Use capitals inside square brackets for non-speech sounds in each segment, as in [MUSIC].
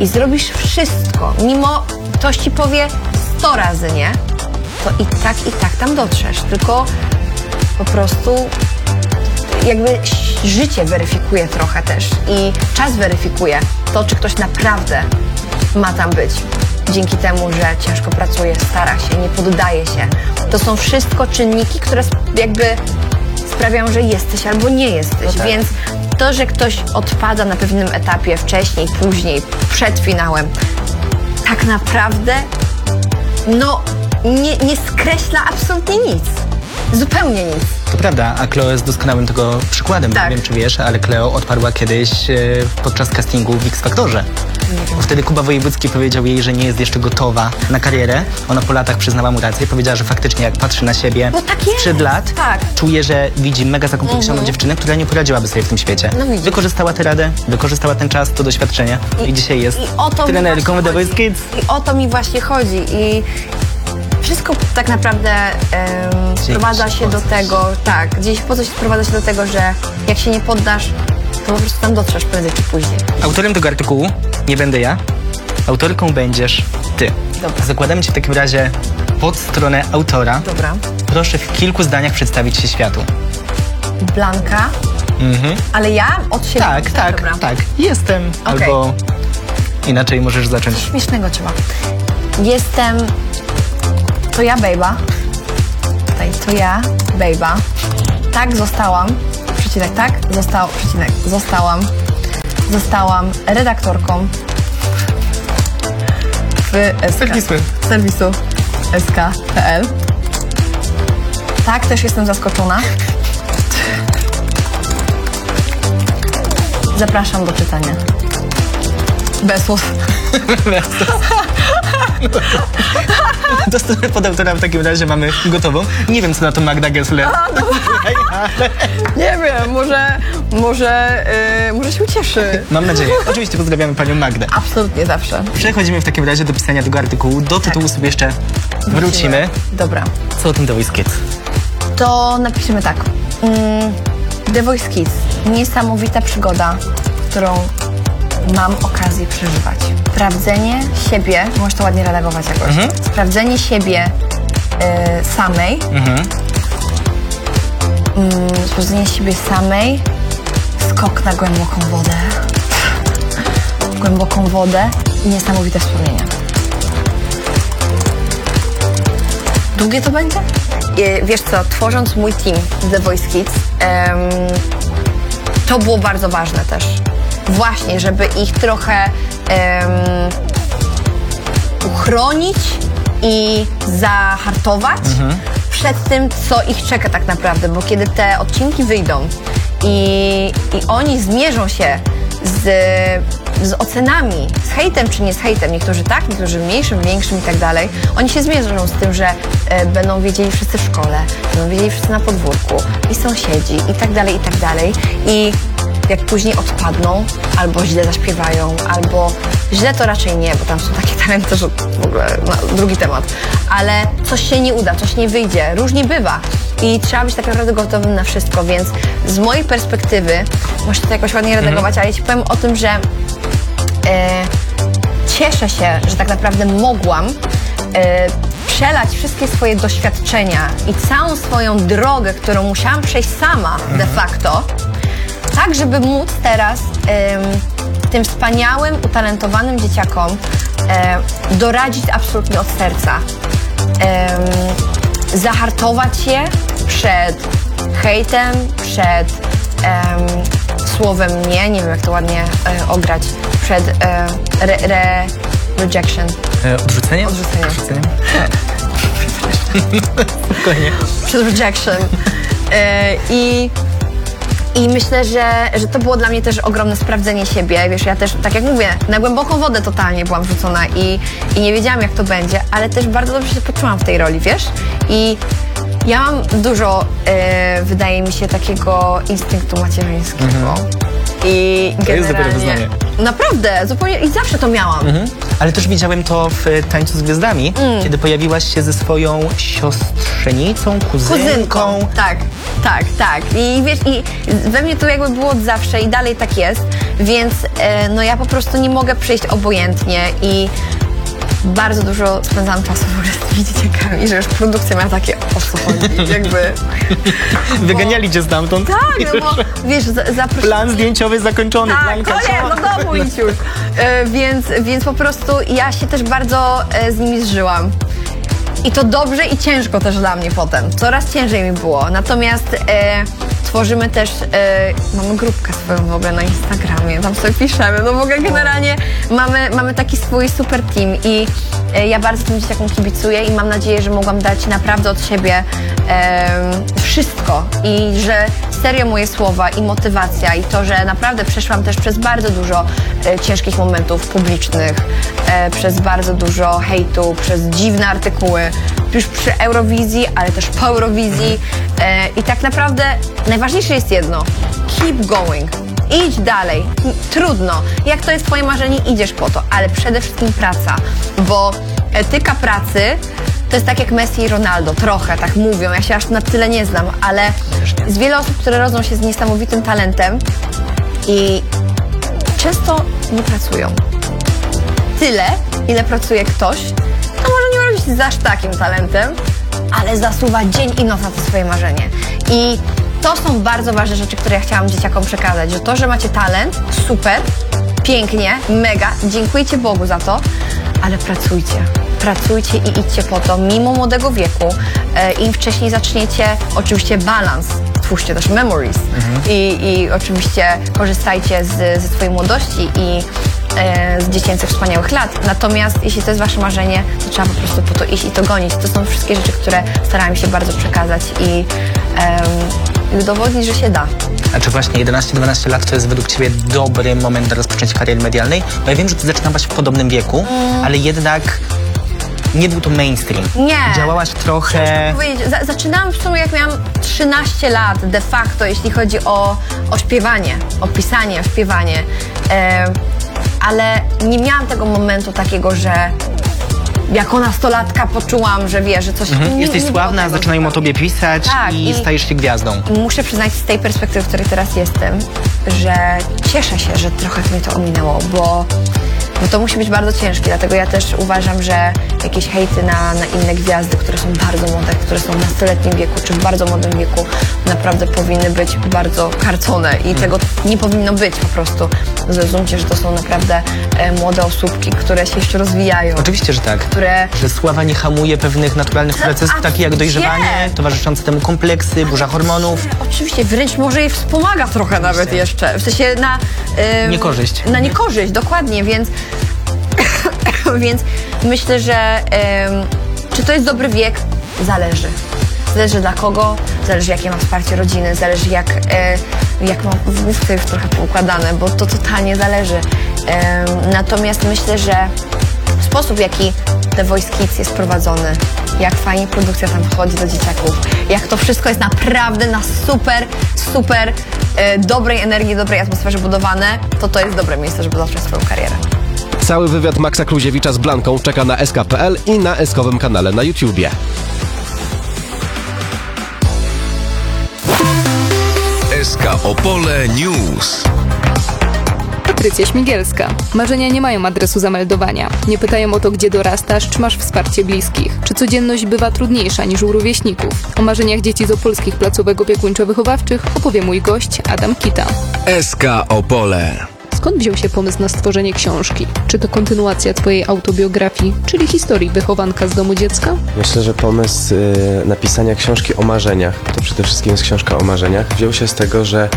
i zrobisz wszystko, mimo ktoś ci powie 100 razy nie, to i tak, i tak tam dotrzesz. Tylko po prostu jakby życie weryfikuje trochę też i czas weryfikuje to, czy ktoś naprawdę ma tam być. Dzięki temu, że ciężko pracuje, stara się, nie poddaje się. To są wszystko czynniki, które jakby sprawiają, że jesteś albo nie jesteś. tak. Więc to, że ktoś odpada na pewnym etapie wcześniej, później, przed finałem, tak naprawdę no nie, nie skreśla absolutnie nic. Zupełnie nic. To prawda, a Cleo jest doskonałym tego przykładem. Tak. Nie wiem, czy wiesz, ale Cleo odparła kiedyś e, podczas castingu w X Factorze. Bo Wtedy Kuba Wojewódzki powiedział jej, że nie jest jeszcze gotowa na karierę. Ona po latach przyznała mu rację. Powiedziała, że faktycznie jak patrzy na siebie Bo tak jest, sprzed lat, tak. czuje, że widzi mega zakompleksioną dziewczynę, która nie poradziłaby sobie w tym świecie. No widzisz. wykorzystała tę radę, wykorzystała ten czas, to doświadczenie i, dzisiaj jest I o to mi trenerką właśnie The Voice chodzi. Kids. I o to mi właśnie chodzi. I wszystko tak naprawdę em, sprowadza się do tego, tak, gdzieś po coś sprowadza się do tego, że jak się nie poddasz, to po prostu tam dotrzesz prędzej czy później. Autorem tego artykułu nie będę ja, autorką będziesz ty. Dobra. Zakładamy ci w takim razie pod stronę autora. Dobra. Proszę w kilku zdaniach przedstawić się światu. Blanka. Ale ja od siebie. Mhm. Tak, tak, Dobra. tak. Jestem Okej. albo inaczej możesz zacząć. Śmiesznego trzeba. Jestem. To ja, bejba. Tutaj, to ja, bejba. Tak, zostałam. Przecinek, tak? Został, przecinek. Zostałam. Zostałam redaktorką w SK. Serwisu. serwisu sk.pl. Tak, też jestem zaskoczona. Zapraszam do czytania. Bez słów. Do [LAUGHS] [LAUGHS] strony pod autora w takim razie mamy gotową. Nie wiem, co na to Magda Gessler. [LAUGHS] Nie wiem, może, może, yy, może się ucieszy. Mam nadzieję. Oczywiście pozdrawiamy panią Magdę. Absolutnie zawsze. Przechodzimy w takim razie do pisania tego artykułu. Do tytułu sobie jeszcze wrócimy. Dobra. Co o tym The Voice Kids? To napiszemy tak. Mm, The Voice Kids. Niesamowita przygoda, którą mam okazję przeżywać. Sprawdzenie siebie, możesz to ładnie redagować jakoś. Sprawdzenie siebie y, samej. Mm, sprawdzenie siebie samej. Skok na głęboką wodę. Głęboką wodę i niesamowite wspomnienia. Długie to będzie? E, Wiesz co, tworząc mój team The Voice Kids, em, to było bardzo ważne też. Właśnie, żeby ich trochę em, uchronić i zahartować przed tym, co ich czeka tak naprawdę, bo kiedy te odcinki wyjdą i, i oni zmierzą się z, z ocenami, z hejtem czy nie z hejtem, niektórzy tak, niektórzy mniejszym, większym i tak dalej, oni się zmierzą z tym, że e, będą wiedzieli wszyscy w szkole, będą wiedzieli wszyscy na podwórku i sąsiedzi i tak dalej, i tak dalej. I jak później odpadną, albo źle zaśpiewają, albo źle to raczej nie, bo tam są takie [LAUGHS] talenty, że w ogóle na drugi temat, ale coś się nie uda, coś nie wyjdzie, różnie bywa. I trzeba być tak naprawdę gotowym na wszystko, więc z mojej perspektywy, muszę to jakoś ładnie redagować, ale ja Ci powiem o tym, że e, cieszę się, że tak naprawdę mogłam e, przelać wszystkie swoje doświadczenia i całą swoją drogę, którą musiałam przejść sama de facto, tak żeby móc teraz tym wspaniałym, utalentowanym dzieciakom doradzić absolutnie od serca. Zahartować je przed hejtem, przed em, słowem nie, nie wiem jak to ładnie e, ograć, przed e, re, re, rejection. E, odrzucenie? Odrzucenie. Odrzucenie? [LAUGHS] Spokojnie. przed rejection. E, I, I myślę, że, że to było dla mnie też ogromne sprawdzenie siebie. Wiesz, ja też, tak jak mówię, na głęboką wodę totalnie byłam rzucona i, i nie wiedziałam, jak to będzie, ale też bardzo dobrze się poczułam w tej roli, wiesz? I ja mam dużo, e, wydaje mi się, takiego instynktu macierzyńskiego. I To jest dopiero generalnie... wyznanie. Naprawdę, zupełnie i zawsze to miałam. Mhm. Ale też widziałem to w Tańcu z Gwiazdami, Mm. kiedy pojawiłaś się ze swoją siostrzenicą, kuzynką. Kuzynką. Tak, tak, tak. I wiesz, i we mnie to jakby było od zawsze i dalej tak jest, więc e, no ja po prostu nie mogę przyjść obojętnie i bardzo dużo spędzałam czasu [LAUGHS] w ogóle z tymi dzieciakami, że już produkcja miała takie, co chodzi, [LAUGHS] jakby... Wyganiali cię stamtąd. Tak, no bo wiesz, za- zaprosili... Plan zdjęciowy zakończony. Tak, Blanka, koniec, do domu idź już. E, więc, więc po prostu ja się też bardzo e, z nimi zżyłam. I to dobrze i ciężko też dla mnie potem. Coraz ciężej mi było. Natomiast e, tworzymy też, e, mamy grupkę swoją w ogóle na Instagramie, tam sobie piszemy. No w ogóle generalnie mamy, mamy taki swój super team i ja bardzo tym dzieciakom kibicuję i mam nadzieję, że mogłam dać naprawdę od siebie wszystko. I że serio moje słowa i motywacja i to, że naprawdę przeszłam też przez bardzo dużo e, ciężkich momentów publicznych, e, przez bardzo dużo hejtu, przez dziwne artykuły, już przy Eurowizji, ale też po Eurowizji. E, i tak naprawdę najważniejsze jest jedno, keep going. Idź dalej. Trudno. Jak to jest twoje marzenie, idziesz po to, ale przede wszystkim praca, bo etyka pracy to jest tak jak Messi i Ronaldo, trochę tak mówią, ja się aż na tyle nie znam, ale jest wiele osób, które rodzą się z niesamowitym talentem i często nie pracują. Tyle, ile pracuje ktoś, to może nie robić z aż takim talentem, ale zasuwa dzień i noc na to swoje marzenie. I to są bardzo ważne rzeczy, które ja chciałam dzieciakom przekazać, że to, że macie talent, super, pięknie, mega, dziękujcie Bogu za to, ale pracujcie. Pracujcie i idźcie po to, mimo młodego wieku. E, Im wcześniej zaczniecie, oczywiście balans, twórzcie też memories I, i oczywiście korzystajcie z, ze swojej młodości i e, z dziecięcych wspaniałych lat. Natomiast jeśli to jest wasze marzenie, to trzeba po prostu po to iść i to gonić. To są wszystkie rzeczy, które starałam się bardzo przekazać i, em, i udowodnić, że się da. A czy właśnie 11-12 lat to jest według Ciebie dobry moment do rozpoczęcia kariery medialnej? Bo ja wiem, że Ty zaczynałaś w podobnym wieku, ale jednak nie był to mainstream. Nie. Działałaś trochę... powiedzieć, za, zaczynałam w sumie jak miałam 13 lat de facto, jeśli chodzi o, o śpiewanie, o pisanie, o śpiewanie. E, ale nie miałam tego momentu takiego, że jako nastolatka poczułam, że wie, że coś... Mhm. nie- Jesteś nie było sławna, tego zaczynają o. Tobie pisać Tak, i, i- stajesz się gwiazdą. Muszę przyznać z tej perspektywy, w której teraz jestem, że cieszę się, że trochę mnie to ominęło, bo, bo to musi być bardzo ciężkie. Dlatego ja też uważam, że jakieś hejty na, na inne gwiazdy, które są bardzo młode, które są w nastoletnim wieku czy w bardzo młodym wieku, naprawdę powinny być bardzo karcone i tego nie powinno być po prostu. Zrozumcie, że to są naprawdę e, młode osóbki, które się jeszcze rozwijają. Oczywiście, że tak. Które Że sława nie hamuje pewnych naturalnych procesów, takich jak gdzie? dojrzewanie, towarzyszące temu kompleksy, burza hormonów. Oczywiście, wręcz może je wspomaga trochę nawet jeszcze. W sensie na... ym, Niekorzyść. Na niekorzyść, dokładnie, więc... [LAUGHS] więc myślę, że czy to jest dobry wiek? Zależy. Zależy dla kogo, zależy jakie mam wsparcie rodziny, zależy jak, e, jak mam główce już trochę poukładane, bo to totalnie zależy. Natomiast myślę, że sposób, w jaki The Voice Kids jest prowadzony, jak fajnie produkcja tam wchodzi do dzieciaków, jak to wszystko jest naprawdę na super, super e, dobrej energii, dobrej atmosferze budowane, to to jest dobre miejsce, żeby zacząć swoją karierę. Cały wywiad Maxa Kluziewicza z Blanką czeka na SK.pl i na eskowym kanale na YouTubie. SK Opole News. Patrycja Śmigielska. Marzenia nie mają adresu zameldowania. Nie pytają o to, gdzie dorastasz, czy masz wsparcie bliskich. Czy codzienność bywa trudniejsza niż u rówieśników. O marzeniach dzieci z opolskich placówek opiekuńczo-wychowawczych opowie mój gość Adam Kita. SK Opole. Skąd wziął się pomysł na stworzenie książki? Czy to kontynuacja twojej autobiografii, czyli historii wychowanka z domu dziecka? Myślę, że pomysł y, napisania książki o marzeniach, to przede wszystkim jest książka o marzeniach, wziął się z tego, że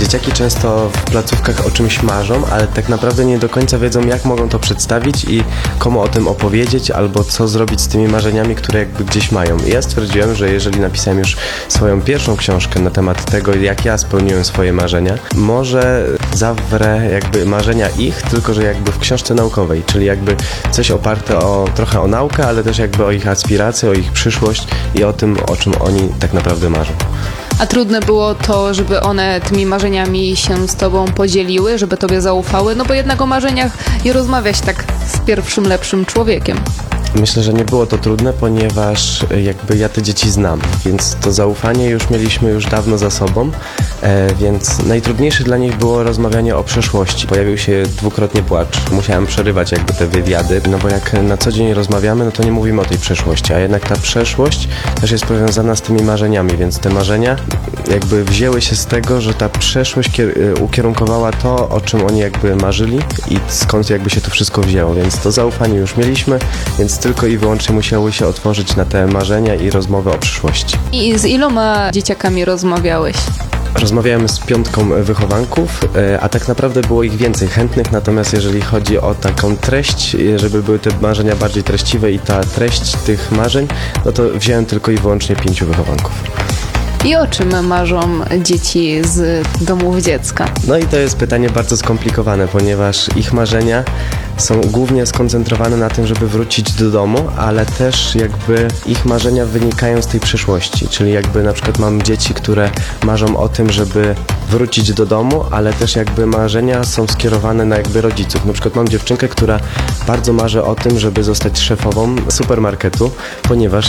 dzieciaki często w placówkach o czymś marzą, ale tak naprawdę nie do końca wiedzą, jak mogą to przedstawić i komu o tym opowiedzieć, albo co zrobić z tymi marzeniami, które jakby gdzieś mają. I ja stwierdziłem, że jeżeli napisałem już swoją pierwszą książkę na temat tego, jak ja spełniłem swoje marzenia, może zawrę jakby marzenia ich, tylko że jakby w książce naukowej, czyli jakby coś oparte o trochę o naukę, ale też jakby o ich aspiracje, o ich przyszłość i o tym, o czym oni tak naprawdę marzą. A trudne było to, żeby one tymi marzeniami się z tobą podzieliły, żeby tobie zaufały, no bo jednak o marzeniach i rozmawiać tak z pierwszym lepszym człowiekiem. Myślę, że nie było to trudne, ponieważ e, jakby ja te dzieci znam, więc to zaufanie już mieliśmy już dawno za sobą, e, więc najtrudniejsze dla nich było rozmawianie o przeszłości. Pojawił się dwukrotnie płacz. Musiałem przerywać jakby te wywiady, no bo jak na co dzień rozmawiamy, no to nie mówimy o tej przeszłości, a jednak ta przeszłość też jest powiązana z tymi marzeniami, więc te marzenia jakby wzięły się z tego, że ta przeszłość e, ukierunkowała to, o czym oni jakby marzyli i skąd jakby się to wszystko wzięło, więc to zaufanie już mieliśmy, więc tylko i wyłącznie musiały się otworzyć na te marzenia i rozmowy o przyszłości. I z iloma dzieciakami rozmawiałeś? Rozmawiałem z piątką wychowanków, e, a tak naprawdę było ich więcej chętnych, natomiast jeżeli chodzi o taką treść, żeby były te marzenia bardziej treściwe i ta treść tych marzeń, no to wziąłem tylko i wyłącznie pięciu wychowanków. I o czym marzą dzieci z domów dziecka? No i to jest pytanie bardzo skomplikowane, ponieważ ich marzenia są głównie skoncentrowane na tym, żeby wrócić do domu, ale też jakby ich marzenia wynikają z tej przyszłości. Czyli jakby na przykład mam dzieci, które marzą o tym, żeby wrócić do domu, ale też jakby marzenia są skierowane na jakby rodziców. Na przykład mam dziewczynkę, która bardzo marzy o tym, żeby zostać szefową supermarketu, ponieważ